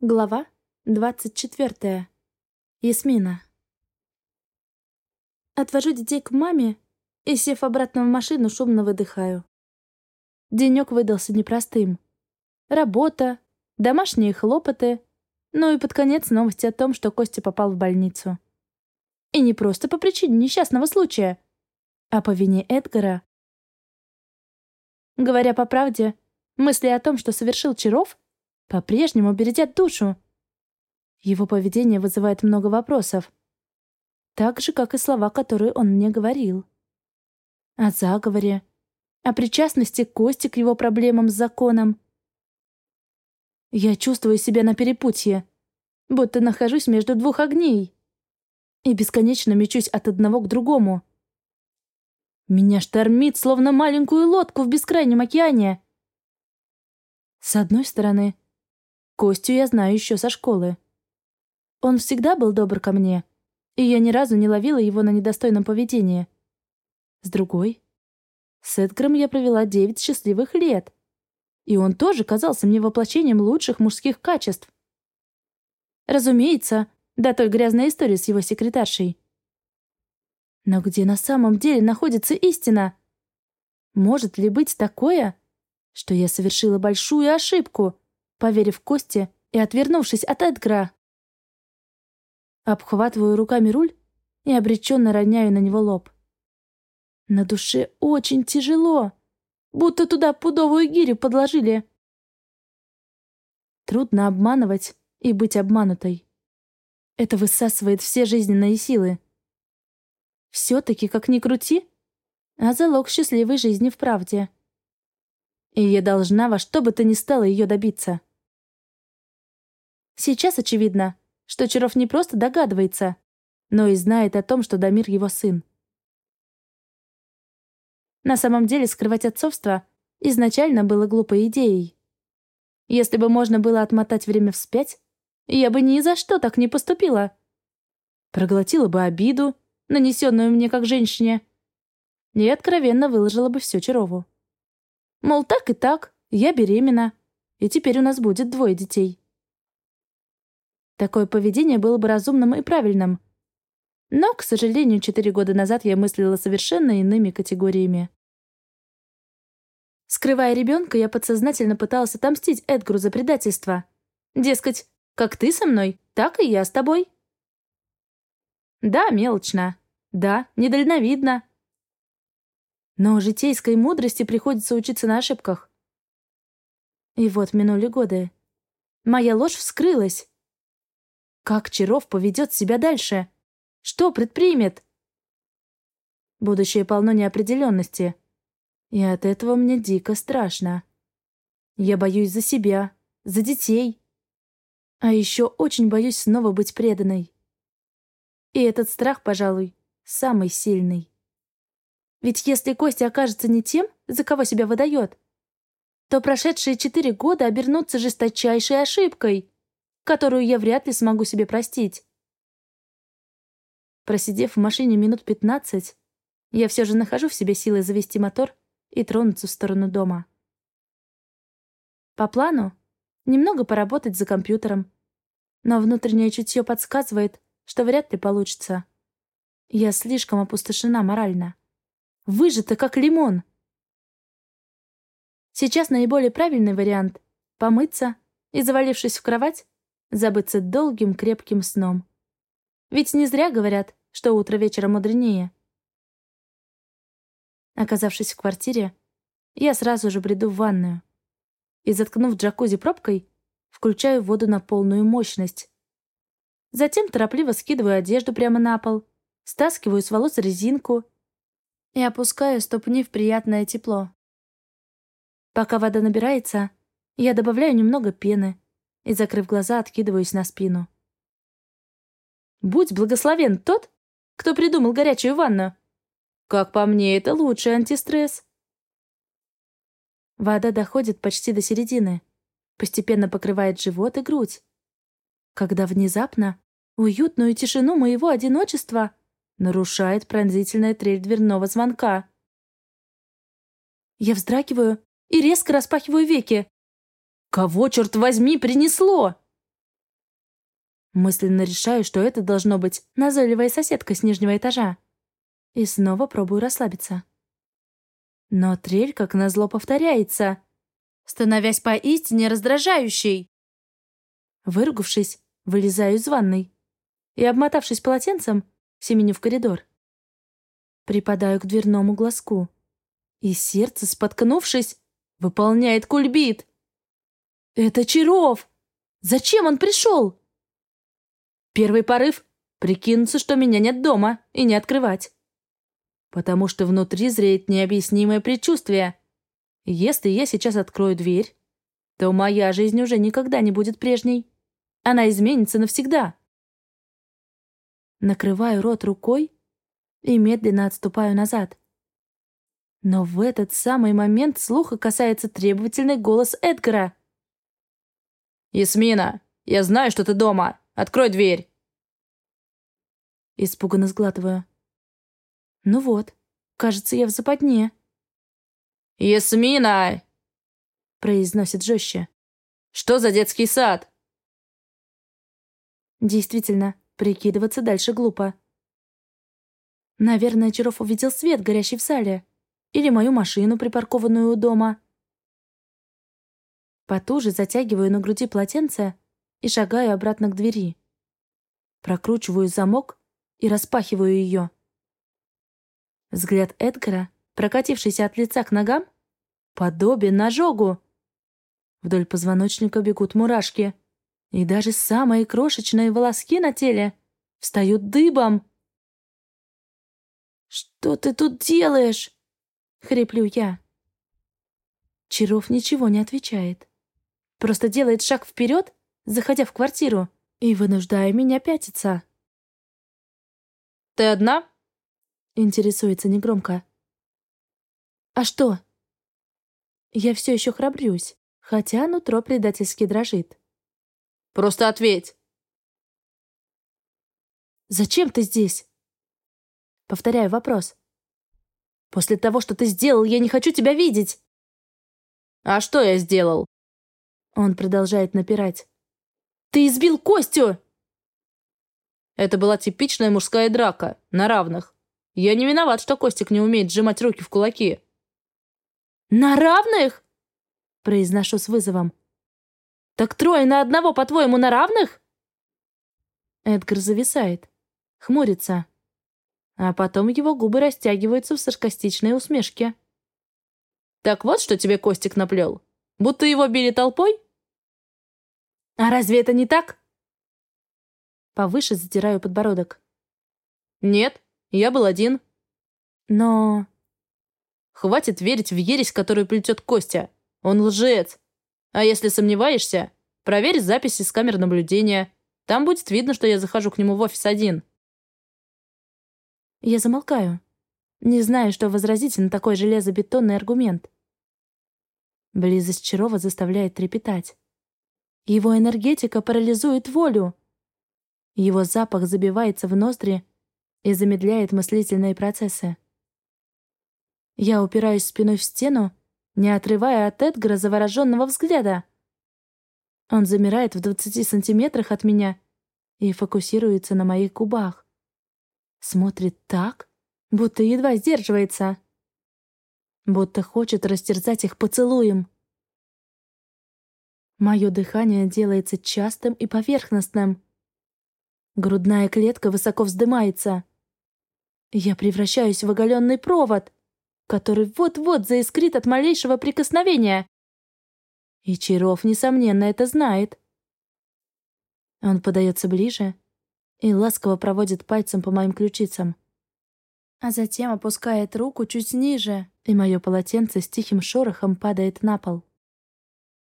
Глава 24. Ясмина. Отвожу детей к маме и, сев обратно в машину, шумно выдыхаю. Денек выдался непростым. Работа, домашние хлопоты, ну и под конец новости о том, что Костя попал в больницу. И не просто по причине несчастного случая, а по вине Эдгара. Говоря по правде, мысли о том, что совершил Чаров — по-прежнему бередят душу. Его поведение вызывает много вопросов. Так же, как и слова, которые он мне говорил. О заговоре, о причастности Кости к его проблемам с законом. Я чувствую себя на перепутье, будто нахожусь между двух огней и бесконечно мечусь от одного к другому. Меня штормит, словно маленькую лодку в бескрайнем океане. С одной стороны, Костю я знаю еще со школы. Он всегда был добр ко мне, и я ни разу не ловила его на недостойном поведении. С другой, с Эдгаром я провела девять счастливых лет, и он тоже казался мне воплощением лучших мужских качеств. Разумеется, до той грязной истории с его секретаршей. Но где на самом деле находится истина? Может ли быть такое, что я совершила большую ошибку, поверив Косте и отвернувшись от Эдгара. Обхватываю руками руль и обреченно роняю на него лоб. На душе очень тяжело, будто туда пудовую гирю подложили. Трудно обманывать и быть обманутой. Это высасывает все жизненные силы. Все-таки, как ни крути, а залог счастливой жизни в правде. И я должна во что бы то ни стало ее добиться. Сейчас очевидно, что Чаров не просто догадывается, но и знает о том, что Дамир его сын. На самом деле скрывать отцовство изначально было глупой идеей. Если бы можно было отмотать время вспять, я бы ни за что так не поступила. Проглотила бы обиду, нанесенную мне как женщине, и откровенно выложила бы все Чарову. Мол, так и так, я беременна, и теперь у нас будет двое детей. Такое поведение было бы разумным и правильным. Но, к сожалению, четыре года назад я мыслила совершенно иными категориями. Скрывая ребенка, я подсознательно пыталась отомстить Эдгару за предательство. Дескать, как ты со мной, так и я с тобой. Да, мелочно. Да, недальновидно. Но житейской мудрости приходится учиться на ошибках. И вот минули годы. Моя ложь вскрылась. Как Чаров поведет себя дальше? Что предпримет? Будущее полно неопределенности. И от этого мне дико страшно. Я боюсь за себя, за детей. А еще очень боюсь снова быть преданной. И этот страх, пожалуй, самый сильный. Ведь если Костя окажется не тем, за кого себя выдает, то прошедшие четыре года обернутся жесточайшей ошибкой которую я вряд ли смогу себе простить. Просидев в машине минут пятнадцать, я все же нахожу в себе силы завести мотор и тронуться в сторону дома. По плану немного поработать за компьютером, но внутреннее чутье подсказывает, что вряд ли получится. Я слишком опустошена морально. Выжата, как лимон. Сейчас наиболее правильный вариант — помыться и, завалившись в кровать, забыться долгим крепким сном. Ведь не зря говорят, что утро вечера мудренее. Оказавшись в квартире, я сразу же бреду в ванную и, заткнув джакузи пробкой, включаю воду на полную мощность. Затем торопливо скидываю одежду прямо на пол, стаскиваю с волос резинку и опускаю ступни в приятное тепло. Пока вода набирается, я добавляю немного пены, и, закрыв глаза, откидываюсь на спину. «Будь благословен тот, кто придумал горячую ванну. Как по мне, это лучший антистресс». Вода доходит почти до середины, постепенно покрывает живот и грудь. Когда внезапно уютную тишину моего одиночества нарушает пронзительная трель дверного звонка. Я вздрагиваю и резко распахиваю веки. Кого, черт возьми, принесло? Мысленно решаю, что это должно быть назойливая соседка с нижнего этажа. И снова пробую расслабиться. Но трель, как назло, повторяется, становясь поистине раздражающей. Выругавшись, вылезаю из ванной и, обмотавшись полотенцем, семеню в коридор. Припадаю к дверному глазку, и сердце, споткнувшись, выполняет кульбит. «Это Чаров! Зачем он пришел?» Первый порыв — прикинуться, что меня нет дома, и не открывать. Потому что внутри зреет необъяснимое предчувствие. Если я сейчас открою дверь, то моя жизнь уже никогда не будет прежней. Она изменится навсегда. Накрываю рот рукой и медленно отступаю назад. Но в этот самый момент слуха касается требовательный голос Эдгара. «Ясмина, я знаю, что ты дома. Открой дверь!» Испуганно сглатываю. «Ну вот, кажется, я в западне». «Ясмина!» произносит жестче. «Что за детский сад?» Действительно, прикидываться дальше глупо. Наверное, Чаров увидел свет, горящий в зале. Или мою машину, припаркованную у дома. Потуже затягиваю на груди полотенце и шагаю обратно к двери. Прокручиваю замок и распахиваю ее. Взгляд Эдгара, прокатившийся от лица к ногам, подобен ожогу. Вдоль позвоночника бегут мурашки, и даже самые крошечные волоски на теле встают дыбом. «Что ты тут делаешь?» — хриплю я. Чаров ничего не отвечает. Просто делает шаг вперед, заходя в квартиру, и вынуждая меня пятиться. «Ты одна?» — интересуется негромко. «А что?» Я все еще храбрюсь, хотя нутро предательски дрожит. «Просто ответь!» «Зачем ты здесь?» Повторяю вопрос. «После того, что ты сделал, я не хочу тебя видеть!» «А что я сделал?» Он продолжает напирать. «Ты избил Костю!» Это была типичная мужская драка, на равных. Я не виноват, что Костик не умеет сжимать руки в кулаки. «На равных?» Произношу с вызовом. «Так трое на одного, по-твоему, на равных?» Эдгар зависает, хмурится. А потом его губы растягиваются в саркастичной усмешке. «Так вот, что тебе Костик наплел? Будто его били толпой?» «А разве это не так?» Повыше затираю подбородок. «Нет, я был один». «Но...» «Хватит верить в ересь, которую плетет Костя. Он лжец. А если сомневаешься, проверь записи с камер наблюдения. Там будет видно, что я захожу к нему в офис один». Я замолкаю. Не знаю, что возразить на такой железобетонный аргумент. Близость Чарова заставляет трепетать. Его энергетика парализует волю. Его запах забивается в ноздри и замедляет мыслительные процессы. Я упираюсь спиной в стену, не отрывая от Эдгара завороженного взгляда. Он замирает в двадцати сантиметрах от меня и фокусируется на моих губах. Смотрит так, будто едва сдерживается. Будто хочет растерзать их поцелуем. Мое дыхание делается частым и поверхностным. Грудная клетка высоко вздымается. Я превращаюсь в оголенный провод, который вот-вот заискрит от малейшего прикосновения. И Чаров, несомненно, это знает. Он подается ближе, и ласково проводит пальцем по моим ключицам. А затем опускает руку чуть ниже, и мое полотенце с тихим шорохом падает на пол.